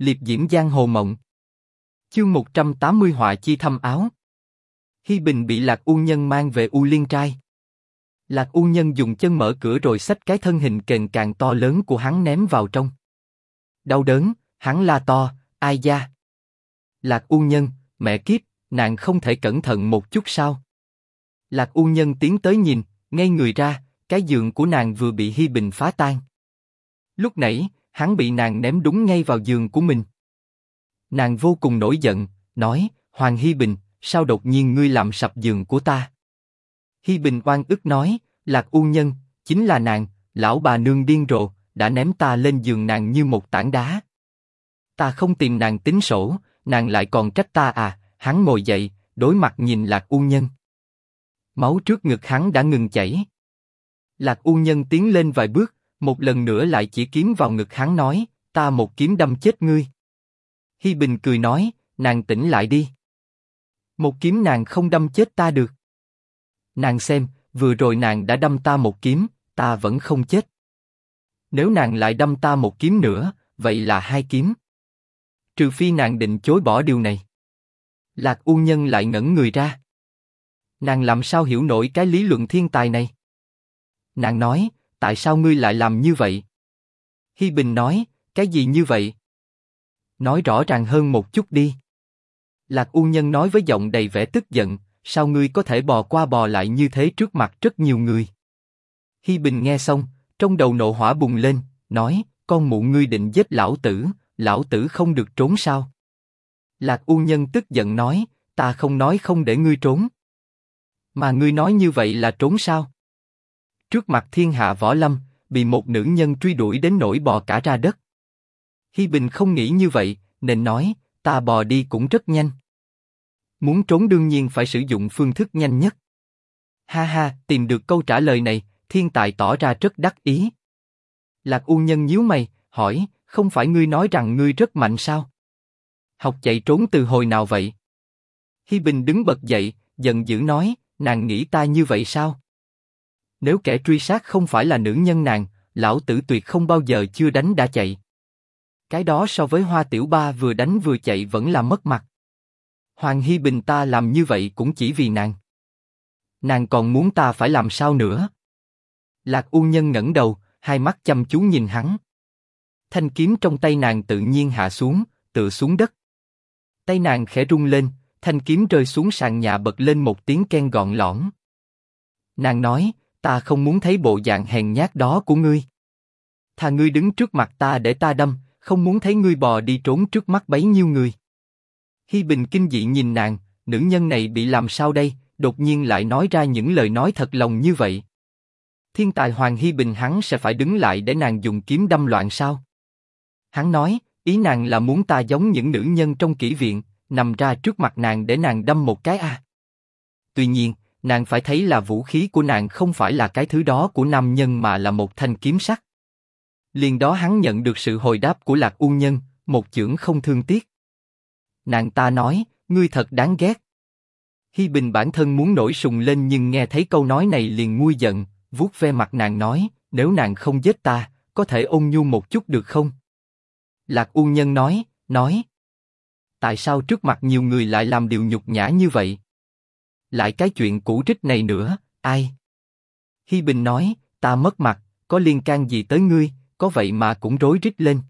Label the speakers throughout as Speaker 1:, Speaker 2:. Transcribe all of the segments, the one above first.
Speaker 1: liệp diễm giang hồ mộng. Chương 180 họa chi thâm áo. Hi Bình bị Lạc U Nhân mang về U Liên trai. Lạc U Nhân dùng chân mở cửa rồi xách cái thân hình kềnh càng to lớn của hắn ném vào trong. Đau đớn, hắn la to, ai da. Lạc U Nhân, mẹ kiếp, nàng không thể cẩn thận một chút sao? Lạc U Nhân tiến tới nhìn, ngay người ra, cái giường của nàng vừa bị Hi Bình phá tan. Lúc nãy, hắn bị nàng ném đúng ngay vào giường của mình. Nàng vô cùng nổi giận, nói: Hoàng Hi Bình, sao đột nhiên ngươi làm sập giường của ta? Hi Bình oan ức nói: Lạc U Nhân, chính là nàng, lão bà nương điên rồ, đã ném ta lên giường nàng như một tảng đá. Ta không tìm nàng tính sổ, nàng lại còn trách ta à? Hắn ngồi dậy, đối mặt nhìn Lạc U Nhân. Máu trước ngực hắn đã ngừng chảy. Lạc U Nhân tiến lên vài bước, một lần nữa lại chỉ kiếm vào ngực hắn nói, ta một kiếm đâm chết ngươi. Hi Bình cười nói, nàng tỉnh lại đi. Một kiếm nàng không đâm chết ta được. Nàng xem, vừa rồi nàng đã đâm ta một kiếm, ta vẫn không chết. Nếu nàng lại đâm ta một kiếm nữa, vậy là hai kiếm. Trừ phi nàng định chối bỏ điều này. Lạc U Nhân lại ngẩn người ra. Nàng làm sao hiểu nổi cái lý luận thiên tài này? Nàng nói, tại sao ngươi lại làm như vậy? Hi Bình nói, cái gì như vậy? Nói rõ ràng hơn một chút đi. Lạc U Nhân nói với giọng đầy vẻ tức giận, sao ngươi có thể bò qua bò lại như thế trước mặt rất nhiều người? Hi Bình nghe xong, trong đầu nộ hỏa bùng lên, nói, con mụ ngươi định giết lão tử, lão tử không được trốn sao? Lạc U Nhân tức giận nói, ta không nói không để ngươi trốn. Mà ngươi nói như vậy là trốn sao? Trước mặt thiên hạ võ lâm, bị một nữ nhân truy đuổi đến nỗi bò cả ra đất. Hi Bình không nghĩ như vậy, nên nói, ta bò đi cũng rất nhanh. Muốn trốn đương nhiên phải sử dụng phương thức nhanh nhất. Ha ha, tìm được câu trả lời này, thiên tài tỏ ra rất đắc ý. Lạc U Nhân nhíu mày, hỏi, không phải ngươi nói rằng ngươi rất mạnh sao? Học chạy trốn từ hồi nào vậy? Hi Bình đứng bật dậy, giận dữ nói, nàng nghĩ ta như vậy sao? Nếu kẻ truy sát không phải là nữ nhân nàng, lão tử tuyệt không bao giờ chưa đánh đã chạy. Cái đó so với Hoa Tiểu Ba vừa đánh vừa chạy vẫn là mất mặt. Hoàng Hi Bình ta làm như vậy cũng chỉ vì nàng. Nàng còn muốn ta phải làm sao nữa? Lạc U Nhân ngẩng đầu, hai mắt chăm chú nhìn hắn. Thanh kiếm trong tay nàng tự nhiên hạ xuống, tựa xuống đất. Tay nàng khẽ rung lên, thanh kiếm rơi xuống sàn nhà bật lên một tiếng ken gọn lõn. Nàng nói, ta không muốn thấy bộ dạng hèn nhát đó của ngươi. Thà ngươi đứng trước mặt ta để ta đâm, không muốn thấy ngươi bò đi trốn trước mắt bấy nhiêu người. Hi Bình kinh dị nhìn nàng, nữ nhân này bị làm sao đây, đột nhiên lại nói ra những lời nói thật lòng như vậy. Thiên tài Hoàng Hi Bình hắn sẽ phải đứng lại để nàng dùng kiếm đâm loạn sao? Hắn nói, ý nàng là muốn ta giống những nữ nhân trong kỹ viện, nằm ra trước mặt nàng để nàng đâm một cái à. Tuy nhiên, nàng phải thấy là vũ khí của nàng không phải là cái thứ đó của nam nhân mà là một thanh kiếm sắt. Liền đó hắn nhận được sự hồi đáp của lạc u nhân, một chưởng không thương tiếc. Nàng ta nói, ngươi thật đáng ghét. Hi Bình bản thân muốn nổi sùng lên nhưng nghe thấy câu nói này liền nguôi giận, vuốt ve mặt nàng nói, nếu nàng không giết ta, có thể ôn nhu một chút được không? Lạc U Nhân nói, nói. Tại sao trước mặt nhiều người lại làm điều nhục nhã như vậy? Lại cái chuyện cũ trích này nữa, ai? Hi Bình nói, ta mất mặt, có liên can gì tới ngươi, có vậy mà cũng rối rít lên.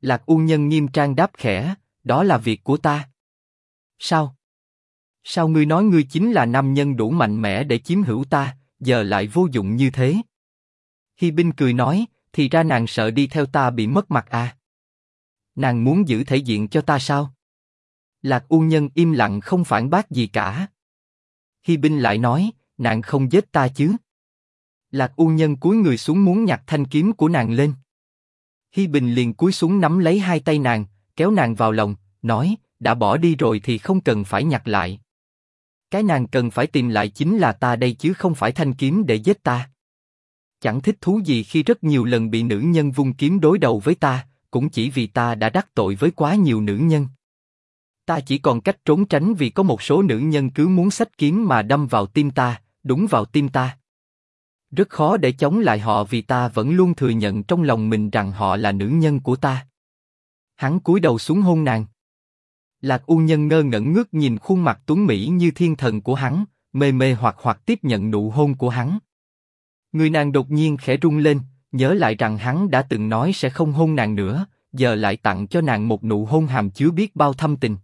Speaker 1: Lạc U Nhân nghiêm trang đáp khẽ, đó là việc của ta. Sao? Sao ngươi nói ngươi chính là nam nhân đủ mạnh mẽ để chiếm hữu ta, giờ lại vô dụng như thế? Hi Bình cười nói, thì ra nàng sợ đi theo ta bị mất mặt à? Nàng muốn giữ thể diện cho ta sao? Lạc U Nhân im lặng không phản bác gì cả. Hi Binh lại nói, nàng không giết ta chứ? Lạc U Nhân cúi người xuống muốn nhặt thanh kiếm của nàng lên. Hi Bình liền cúi xuống nắm lấy hai tay nàng, kéo nàng vào lòng, nói, đã bỏ đi rồi thì không cần phải nhặt lại. Cái nàng cần phải tìm lại chính là ta đây chứ không phải thanh kiếm để giết ta. Chẳng thích thú gì khi rất nhiều lần bị nữ nhân vung kiếm đối đầu với ta, cũng chỉ vì ta đã đắc tội với quá nhiều nữ nhân. Ta chỉ còn cách trốn tránh vì có một số nữ nhân cứ muốn sách kiếm mà đâm vào tim ta, đúng vào tim ta. Rất khó để chống lại họ vì ta vẫn luôn thừa nhận trong lòng mình rằng họ là nữ nhân của ta. Hắn cúi đầu xuống hôn nàng. Lạc U Nhân ngơ ngẩn ngước nhìn khuôn mặt tuấn mỹ như thiên thần của hắn, mê mê hoặc hoặc tiếp nhận nụ hôn của hắn. Người nàng đột nhiên khẽ rung lên, nhớ lại rằng hắn đã từng nói sẽ không hôn nàng nữa, giờ lại tặng cho nàng một nụ hôn hàm chứa biết bao thâm tình.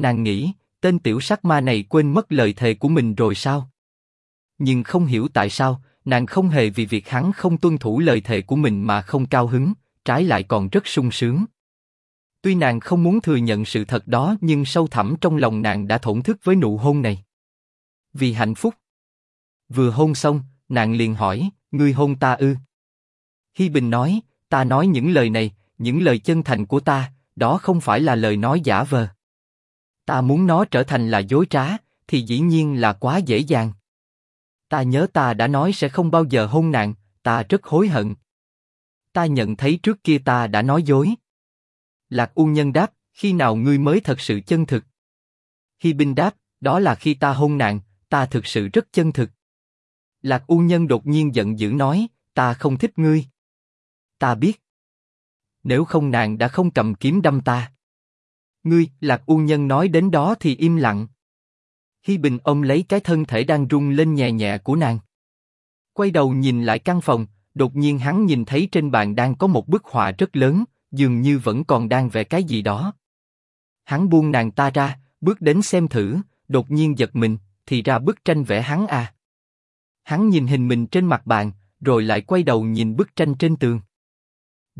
Speaker 1: Nàng nghĩ, tên tiểu sắc ma này quên mất lời thề của mình rồi sao? Nhưng không hiểu tại sao, nàng không hề vì việc hắn không tuân thủ lời thề của mình mà không cao hứng, trái lại còn rất sung sướng. Tuy nàng không muốn thừa nhận sự thật đó nhưng sâu thẳm trong lòng nàng đã thổn thức với nụ hôn này. Vì hạnh phúc. Vừa hôn xong, nàng liền hỏi, ngươi hôn ta ư? Hi Bình nói, ta nói những lời này, những lời chân thành của ta, đó không phải là lời nói giả vờ. Ta muốn nó trở thành là dối trá, thì dĩ nhiên là quá dễ dàng. Ta nhớ ta đã nói sẽ không bao giờ hôn nàng, ta rất hối hận. Ta nhận thấy trước kia ta đã nói dối. Lạc U Nhân đáp, khi nào ngươi mới thật sự chân thực? Hi binh đáp, đó là khi ta hôn nàng, ta thực sự rất chân thực. Lạc U Nhân đột nhiên giận dữ nói, ta không thích ngươi. Ta biết. Nếu không nàng đã không cầm kiếm đâm ta. Ngươi, Lạc U Nhân nói đến đó thì im lặng. Hi Bình ôm lấy cái thân thể đang rung lên nhẹ nhẹ của nàng. Quay đầu nhìn lại căn phòng, đột nhiên hắn nhìn thấy trên bàn đang có một bức họa rất lớn, dường như vẫn còn đang vẽ cái gì đó. Hắn buông nàng ta ra, bước đến xem thử, đột nhiên giật mình, thì ra bức tranh vẽ hắn à. Hắn nhìn hình mình trên mặt bàn, rồi lại quay đầu nhìn bức tranh trên tường.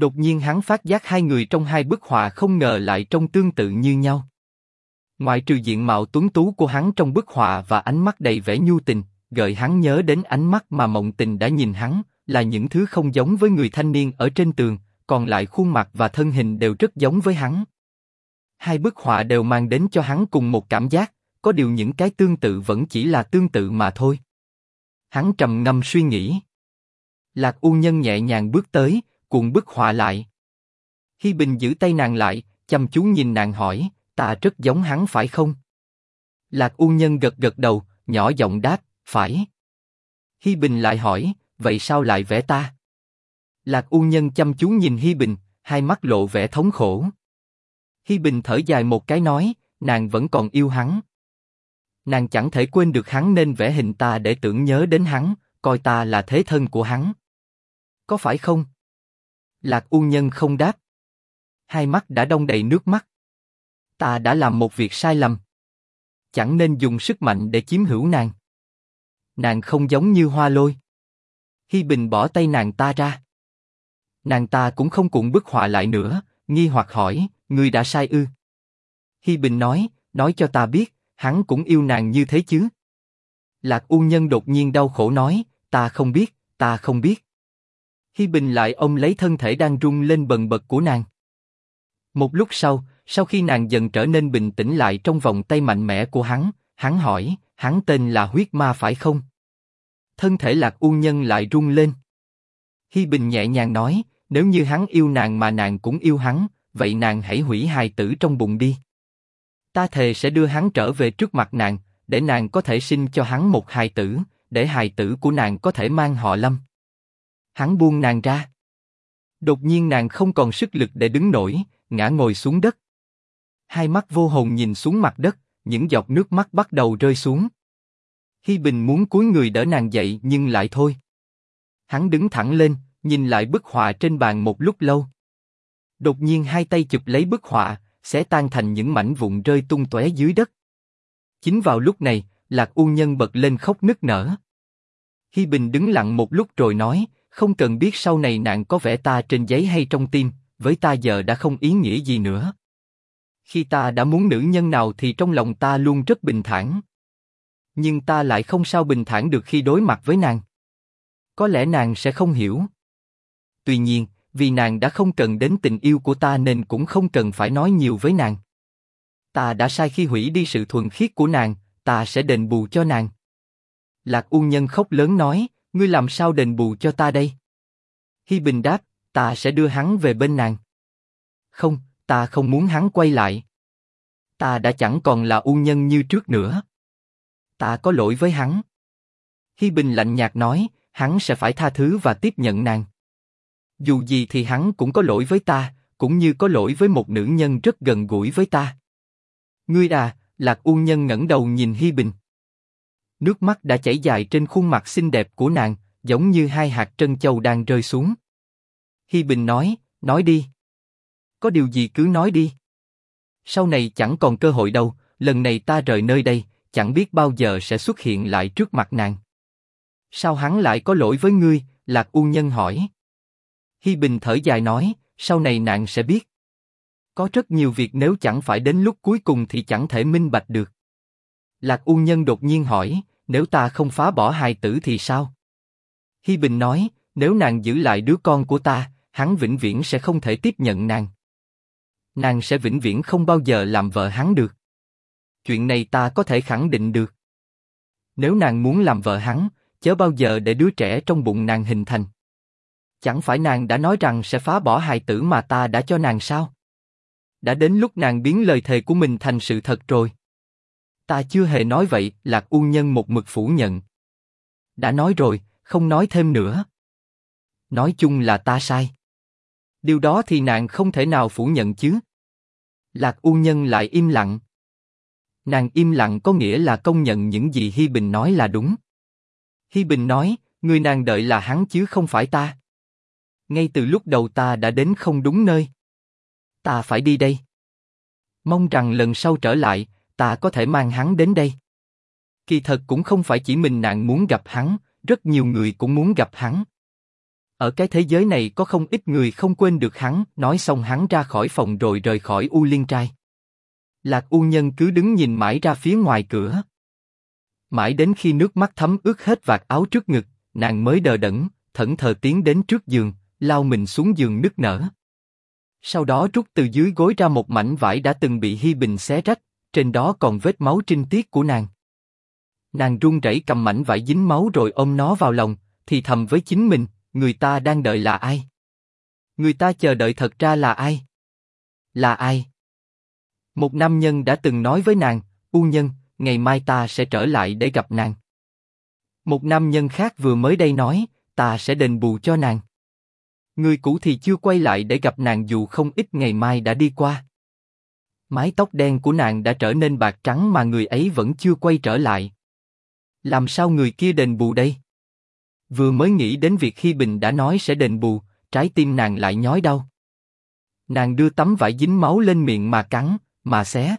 Speaker 1: Đột nhiên hắn phát giác hai người trong hai bức họa không ngờ lại trông tương tự như nhau. Ngoại trừ diện mạo tuấn tú của hắn trong bức họa và ánh mắt đầy vẻ nhu tình, gợi hắn nhớ đến ánh mắt mà mộng tình đã nhìn hắn, là những thứ không giống với người thanh niên ở trên tường, còn lại khuôn mặt và thân hình đều rất giống với hắn. Hai bức họa đều mang đến cho hắn cùng một cảm giác, có điều những cái tương tự vẫn chỉ là tương tự mà thôi. Hắn trầm ngâm suy nghĩ. Lạc U Nhân nhẹ nhàng bước tới, cuộn bức họa lại. Hi Bình giữ tay nàng lại, chăm chú nhìn nàng hỏi, ta rất giống hắn phải không? Lạc U Nhân gật gật đầu, nhỏ giọng đáp, phải. Hi Bình lại hỏi, vậy sao lại vẽ ta? Lạc U Nhân chăm chú nhìn Hi Bình, hai mắt lộ vẻ thống khổ. Hi Bình thở dài một cái nói, nàng vẫn còn yêu hắn. Nàng chẳng thể quên được hắn nên vẽ hình ta để tưởng nhớ đến hắn, coi ta là thế thân của hắn. Có phải không? Lạc U Nhân không đáp. Hai mắt đã đông đầy nước mắt. Ta đã làm một việc sai lầm. Chẳng nên dùng sức mạnh để chiếm hữu nàng. Nàng không giống như hoa lôi. Hi Bình bỏ tay nàng ta ra. Nàng ta cũng không cuộn bức họa lại nữa, nghi hoặc hỏi, ngươi đã sai ư? Hi Bình nói, nói cho ta biết, hắn cũng yêu nàng như thế chứ? Lạc U Nhân đột nhiên đau khổ nói, ta không biết, ta không biết. Hi Bình lại ôm lấy thân thể đang rung lên bần bật của nàng. Một lúc sau, sau khi nàng dần trở nên bình tĩnh lại trong vòng tay mạnh mẽ của hắn, hắn hỏi, hắn tên là huyết ma phải không? Thân thể lạc u nhân lại rung lên. Hi Bình nhẹ nhàng nói, nếu như hắn yêu nàng mà nàng cũng yêu hắn, vậy nàng hãy hủy hài tử trong bụng đi. Ta thề sẽ đưa hắn trở về trước mặt nàng, để nàng có thể sinh cho hắn một hài tử, để hài tử của nàng có thể mang họ Lâm. Hắn buông nàng ra. Đột nhiên nàng không còn sức lực để đứng nổi, ngã ngồi xuống đất. Hai mắt vô hồn nhìn xuống mặt đất, những giọt nước mắt bắt đầu rơi xuống. Hi Bình muốn cúi người đỡ nàng dậy nhưng lại thôi. Hắn đứng thẳng lên, nhìn lại bức họa trên bàn một lúc lâu. Đột nhiên hai tay chụp lấy bức họa, sẽ tan thành những mảnh vụn rơi tung tóe dưới đất. Chính vào lúc này, Lạc U Nhân bật lên khóc nức nở. Hi Bình đứng lặng một lúc rồi nói, không cần biết sau này nạn có vẽ ta trên giấy hay trong tim, với ta giờ đã không ý nghĩa gì nữa. Khi ta đã muốn nữ nhân nào thì trong lòng ta luôn rất bình thản. Nhưng ta lại không sao bình thản được khi đối mặt với nàng. Có lẽ nàng sẽ không hiểu. Tuy nhiên, vì nàng đã không cần đến tình yêu của ta nên cũng không cần phải nói nhiều với nàng. Ta đã sai khi hủy đi sự thuần khiết của nàng, ta sẽ đền bù cho nàng. Lạc U Nhân khóc lớn nói, ngươi làm sao đền bù cho ta đây? Hi Bình đáp, ta sẽ đưa hắn về bên nàng. Không, ta không muốn hắn quay lại. Ta đã chẳng còn là U Nhân như trước nữa. Ta có lỗi với hắn. Hi Bình lạnh nhạt nói, hắn sẽ phải tha thứ và tiếp nhận nàng. Dù gì thì hắn cũng có lỗi với ta, cũng như có lỗi với một nữ nhân rất gần gũi với ta. Ngươi à, Lạc u Nhân ngẩng đầu nhìn Hi Bình. Nước mắt đã chảy dài trên khuôn mặt xinh đẹp của nàng, giống như hai hạt trân châu đang rơi xuống. Hi Bình nói, nói đi. Có điều gì cứ nói đi. Sau này chẳng còn cơ hội đâu, lần này ta rời nơi đây, chẳng biết bao giờ sẽ xuất hiện lại trước mặt nàng. Sao hắn lại có lỗi với ngươi? Lạc U Nhân hỏi. Hi Bình thở dài nói, sau này nàng sẽ biết. Có rất nhiều việc nếu chẳng phải đến lúc cuối cùng thì chẳng thể minh bạch được. Lạc U Nhân đột nhiên hỏi, nếu ta không phá bỏ hài tử thì sao? Hi Bình nói, nếu nàng giữ lại đứa con của ta, hắn vĩnh viễn sẽ không thể tiếp nhận nàng. Nàng sẽ vĩnh viễn không bao giờ làm vợ hắn được. Chuyện này ta có thể khẳng định được. Nếu nàng muốn làm vợ hắn, chớ bao giờ để đứa trẻ trong bụng nàng hình thành. Chẳng phải nàng đã nói rằng sẽ phá bỏ hài tử mà ta đã cho nàng sao? Đã đến lúc nàng biến lời thề của mình thành sự thật rồi. Ta chưa hề nói vậy, Lạc U Nhân một mực phủ nhận. Đã nói rồi, không nói thêm nữa. Nói chung là ta sai. Điều đó thì nàng không thể nào phủ nhận chứ. Lạc U Nhân lại im lặng. Nàng im lặng có nghĩa là công nhận những gì Hi Bình nói là đúng. Hi Bình nói, người nàng đợi là hắn chứ không phải ta. Ngay từ lúc đầu ta đã đến không đúng nơi. Ta phải đi đây. Mong rằng lần sau trở lại, ta có thể mang hắn đến đây. Kỳ thật cũng không phải chỉ mình nàng muốn gặp hắn, rất nhiều người cũng muốn gặp hắn. Ở cái thế giới này có không ít người không quên được hắn. Nói xong hắn ra khỏi phòng rồi rời khỏi U Liên trai. Lạc U Nhân cứ đứng nhìn mãi ra phía ngoài cửa. Mãi đến khi nước mắt thấm ướt hết vạt áo trước ngực, nàng mới đờ đẫn, thẫn thờ tiến đến trước giường, lao mình xuống giường nức nở. Sau đó rút từ dưới gối ra một mảnh vải đã từng bị Hi Bình xé rách, trên đó còn vết máu trinh tiết của nàng. Nàng run rẩy cầm mảnh vải dính máu rồi ôm nó vào lòng, thì thầm với chính mình, người ta đang đợi là ai? Người ta chờ đợi thật ra là ai? Là ai? Một nam nhân đã từng nói với nàng, U nhân, ngày mai ta sẽ trở lại để gặp nàng. Một nam nhân khác vừa mới đây nói, ta sẽ đền bù cho nàng. Người cũ thì chưa quay lại để gặp nàng dù không ít ngày mai đã đi qua. Mái tóc đen của nàng đã trở nên bạc trắng mà người ấy vẫn chưa quay trở lại. Làm sao người kia đền bù đây? Vừa mới nghĩ đến việc khi Bình đã nói sẽ đền bù, trái tim nàng lại nhói đau. Nàng đưa tấm vải dính máu lên miệng mà cắn, mà xé.